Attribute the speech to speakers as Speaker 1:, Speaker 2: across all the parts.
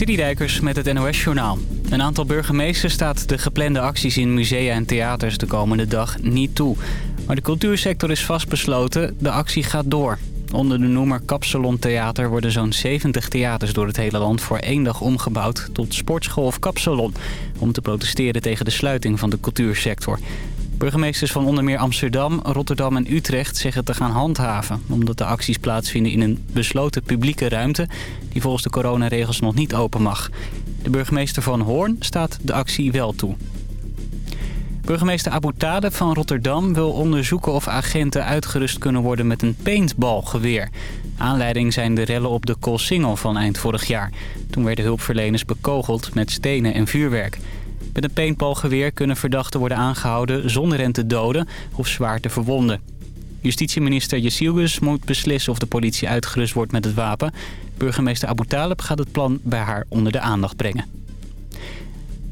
Speaker 1: Citydijkers met het NOS-journaal. Een aantal burgemeesters staat de geplande acties in musea en theaters de komende dag niet toe. Maar de cultuursector is vastbesloten, de actie gaat door. Onder de noemer Kapsalon Theater worden zo'n 70 theaters door het hele land voor één dag omgebouwd tot sportschool of kapsalon. Om te protesteren tegen de sluiting van de cultuursector. Burgemeesters van onder meer Amsterdam, Rotterdam en Utrecht zeggen te gaan handhaven... omdat de acties plaatsvinden in een besloten publieke ruimte... die volgens de coronaregels nog niet open mag. De burgemeester van Hoorn staat de actie wel toe. Burgemeester Abu Taleb van Rotterdam wil onderzoeken of agenten uitgerust kunnen worden met een paintballgeweer. Aanleiding zijn de rellen op de Koolsingel van eind vorig jaar. Toen werden hulpverleners bekogeld met stenen en vuurwerk. Met een paintballgeweer kunnen verdachten worden aangehouden zonder hen te doden of zwaar te verwonden. Justitieminister Yesilgus moet beslissen of de politie uitgerust wordt met het wapen. Burgemeester Abu Talib gaat het plan bij haar onder de aandacht brengen.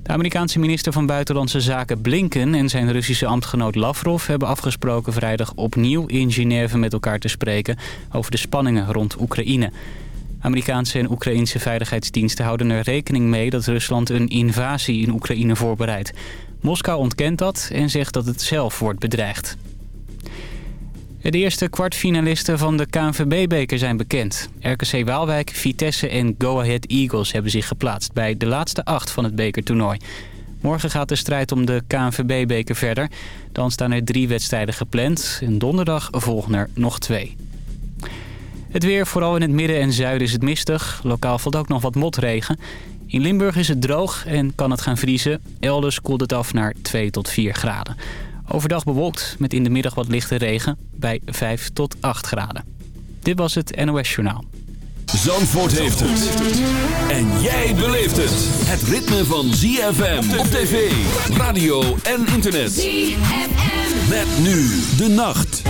Speaker 1: De Amerikaanse minister van Buitenlandse Zaken Blinken en zijn Russische ambtgenoot Lavrov hebben afgesproken vrijdag opnieuw in Genève met elkaar te spreken over de spanningen rond Oekraïne. Amerikaanse en Oekraïnse veiligheidsdiensten houden er rekening mee dat Rusland een invasie in Oekraïne voorbereidt. Moskou ontkent dat en zegt dat het zelf wordt bedreigd. De eerste kwartfinalisten van de KNVB-beker zijn bekend. RKC Waalwijk, Vitesse en Go Ahead Eagles hebben zich geplaatst bij de laatste acht van het bekertoernooi. Morgen gaat de strijd om de KNVB-beker verder. Dan staan er drie wedstrijden gepland en donderdag volgen er nog twee. Het weer, vooral in het midden en zuiden, is het mistig. Lokaal valt ook nog wat motregen. In Limburg is het droog en kan het gaan vriezen. Elders koelt het af naar 2 tot 4 graden. Overdag bewolkt met in de middag wat lichte regen bij 5 tot 8 graden. Dit was het NOS Journaal.
Speaker 2: Zandvoort heeft het. En jij beleeft het. Het ritme van ZFM op tv, radio en internet. ZFM. Met nu de nacht.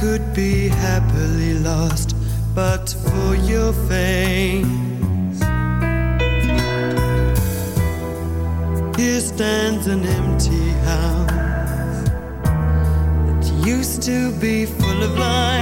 Speaker 3: Could be happily lost, but for your face. Here stands an empty house that used to be full of life.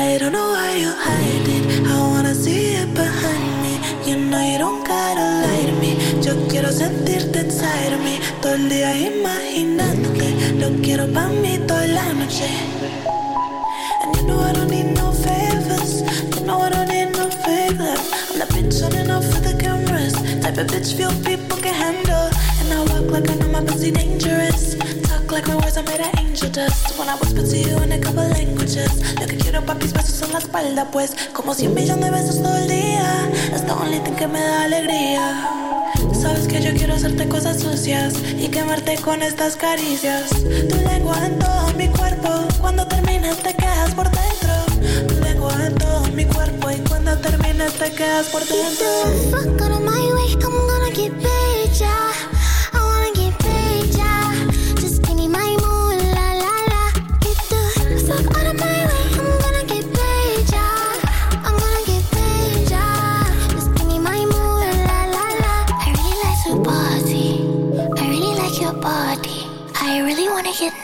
Speaker 4: I don't know why you hide it. I wanna see it behind me. You know you don't gotta lie to me. Yo quiero sentirte inside of me. Todo el día imaginándote. Lo quiero pa' mí toda la noche. And you know I don't need no favors. You know I don't need no favors. I'm the bitch on off for the cameras. Type of bitch few people can handle. And I walk like I know my pussy dangerous. Like my words are made of angel dust. When I whisper to you in a couple languages. Lo que quiero papis besos en la espalda, pues. Como cien millones de besos todo el día. Es the only thing que me da alegría. Sabes que yo quiero hacerte cosas sucias y quemarte con estas caricias. Tu lengua en todo mi cuerpo, cuando termines te quedas por dentro. Tu lengua en todo mi cuerpo y cuando termines te quedas por dentro.
Speaker 5: Fuck out my way, I'm gonna get paid. I really wanna get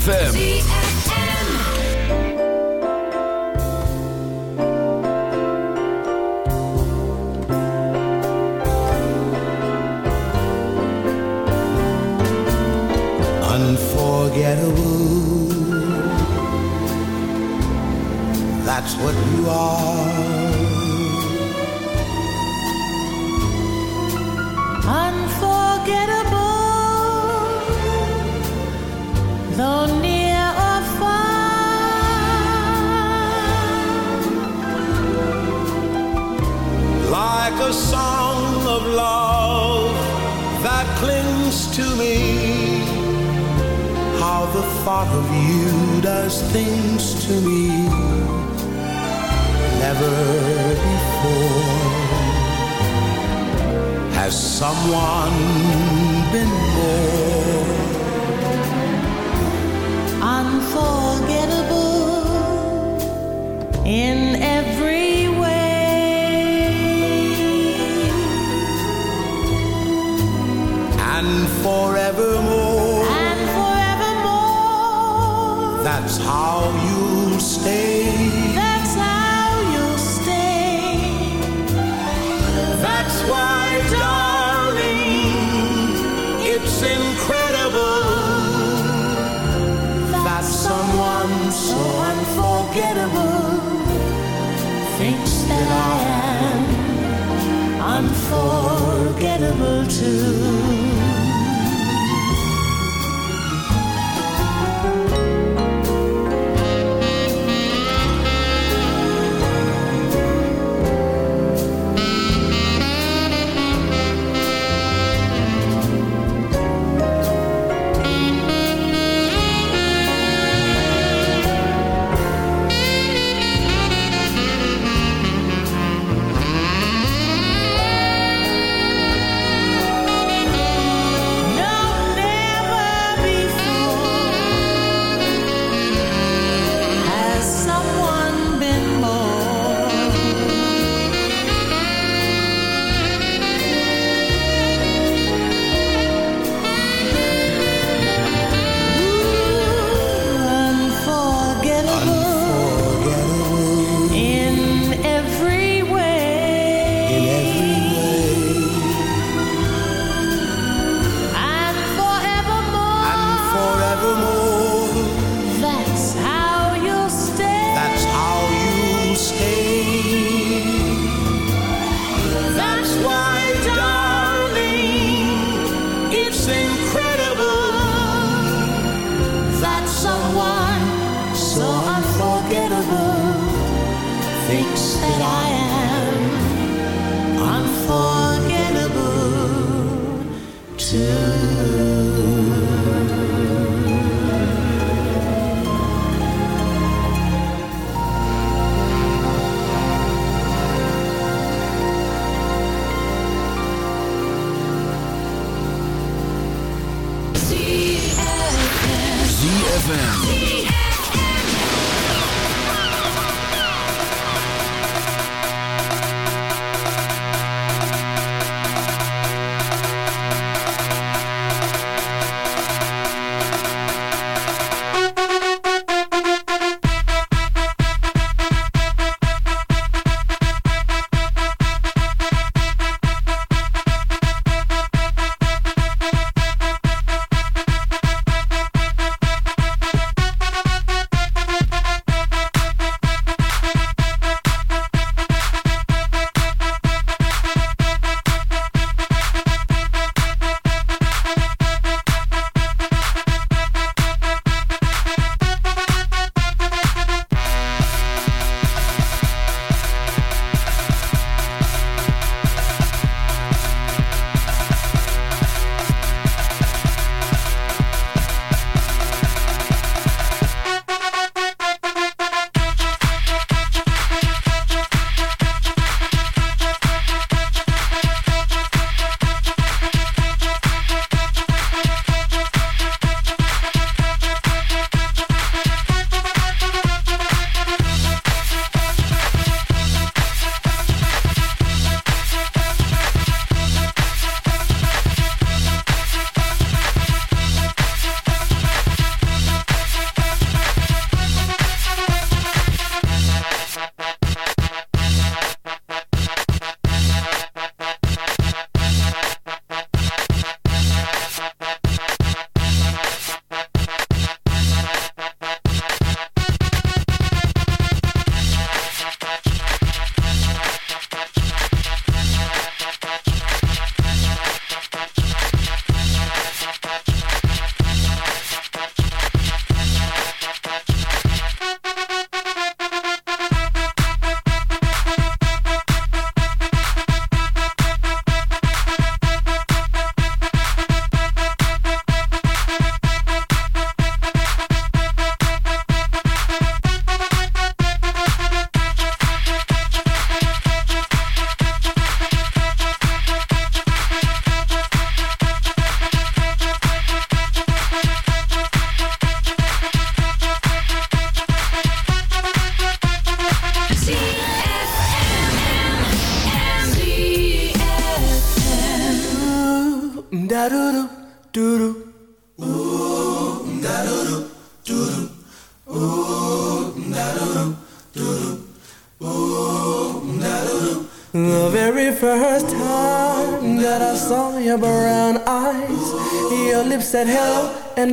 Speaker 6: ZFM.
Speaker 7: Unforgettable
Speaker 8: too.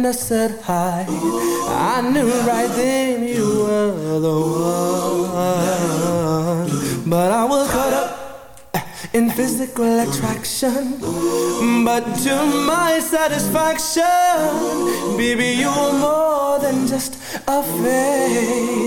Speaker 8: I
Speaker 9: said hi. I knew right then you were the one. But I was caught up eh, in physical attraction. But to my satisfaction, baby, you were more than just a face.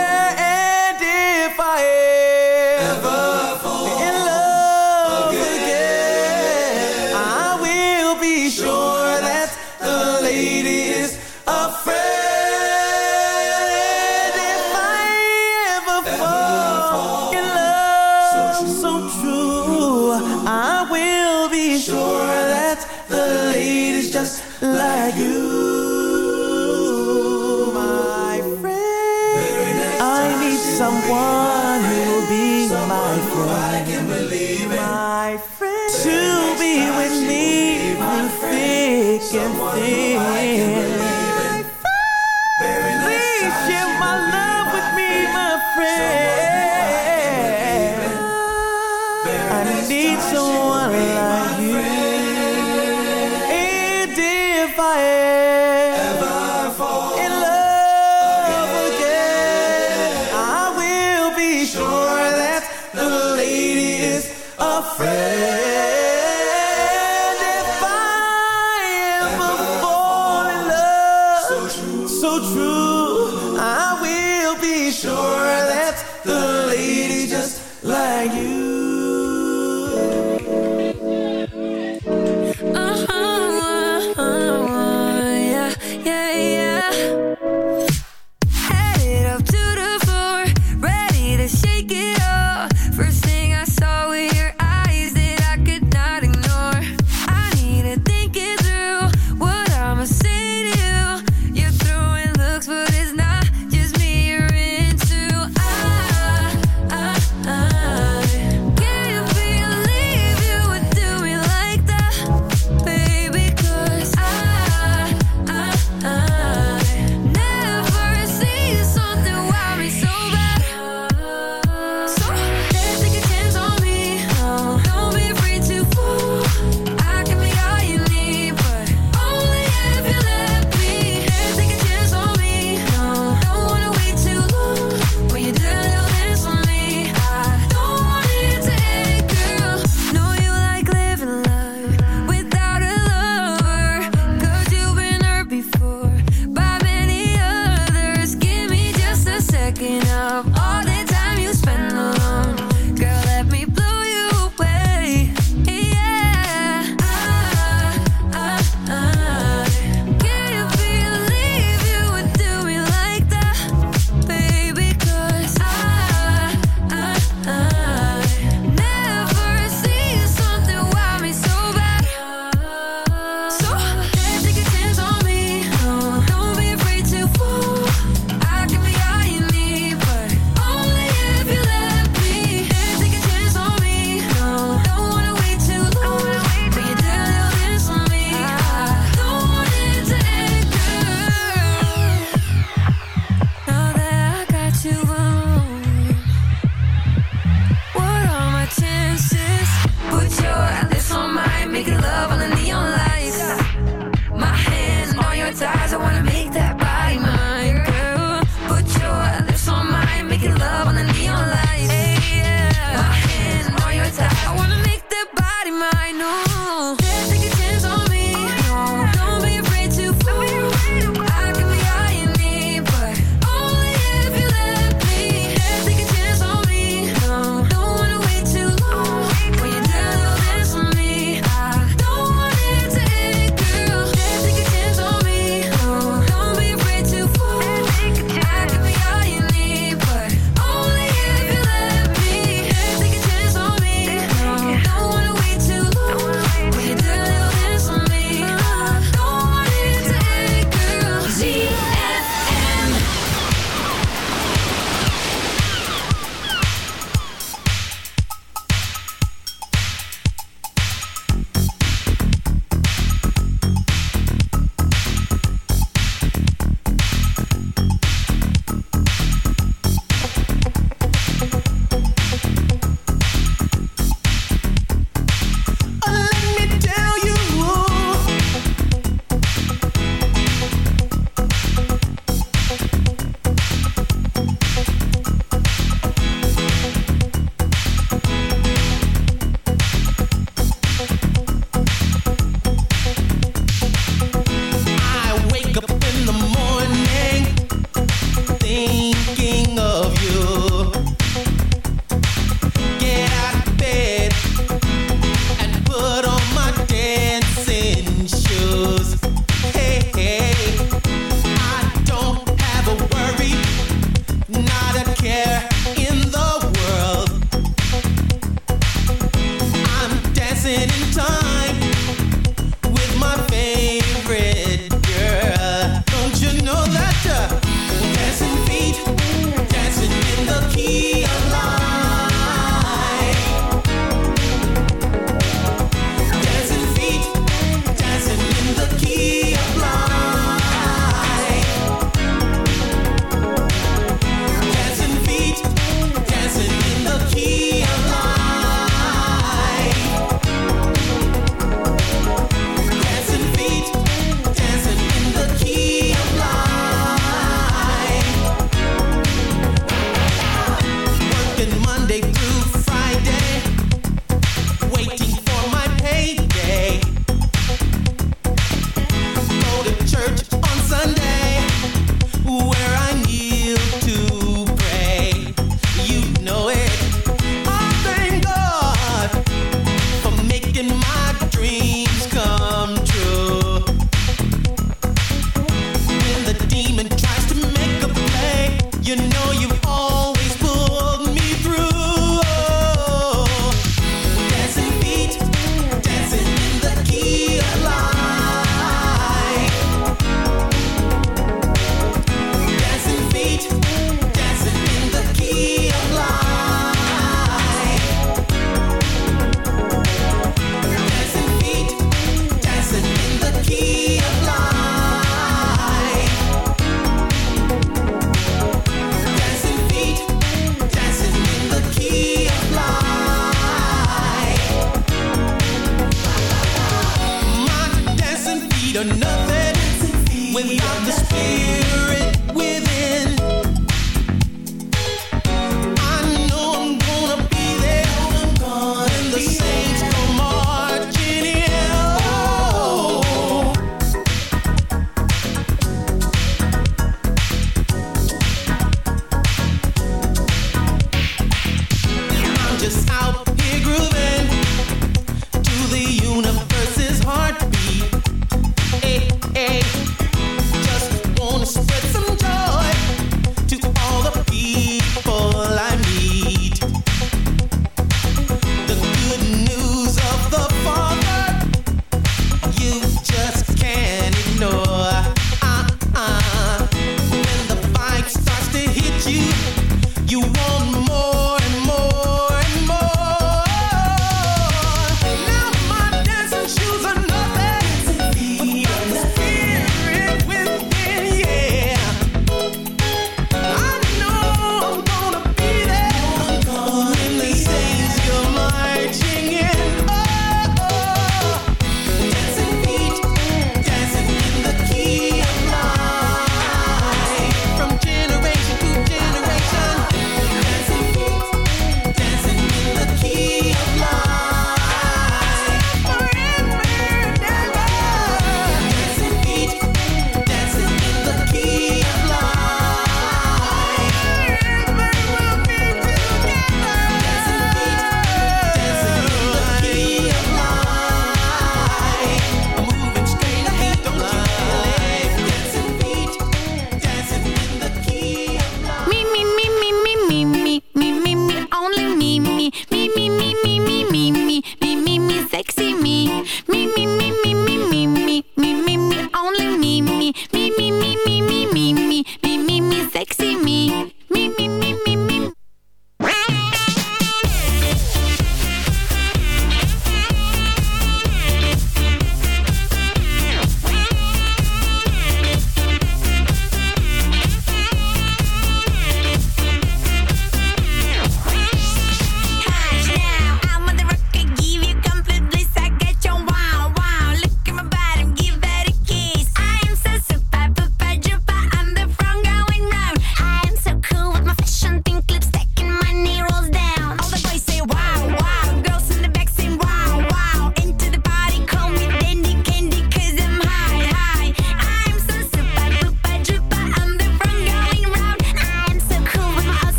Speaker 9: friend.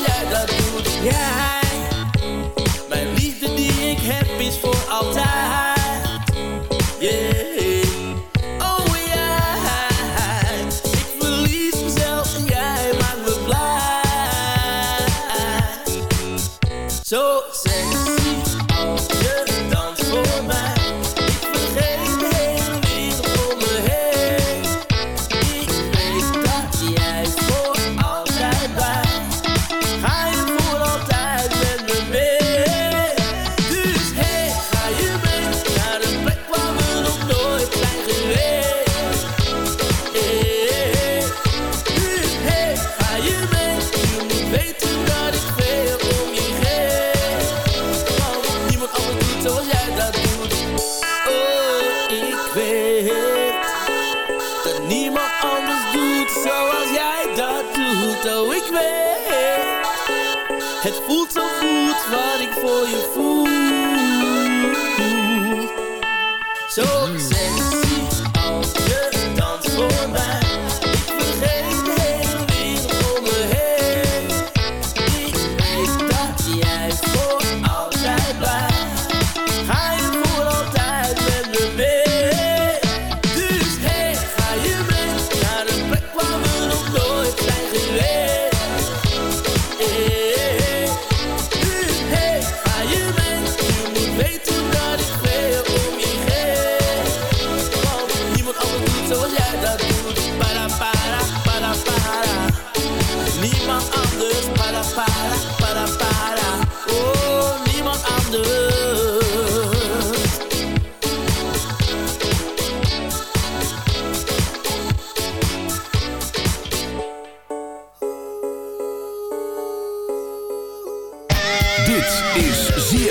Speaker 10: Ja, dat doet.
Speaker 2: Ja.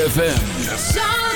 Speaker 2: ZFM.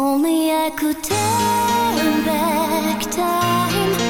Speaker 11: Only I could turn back time.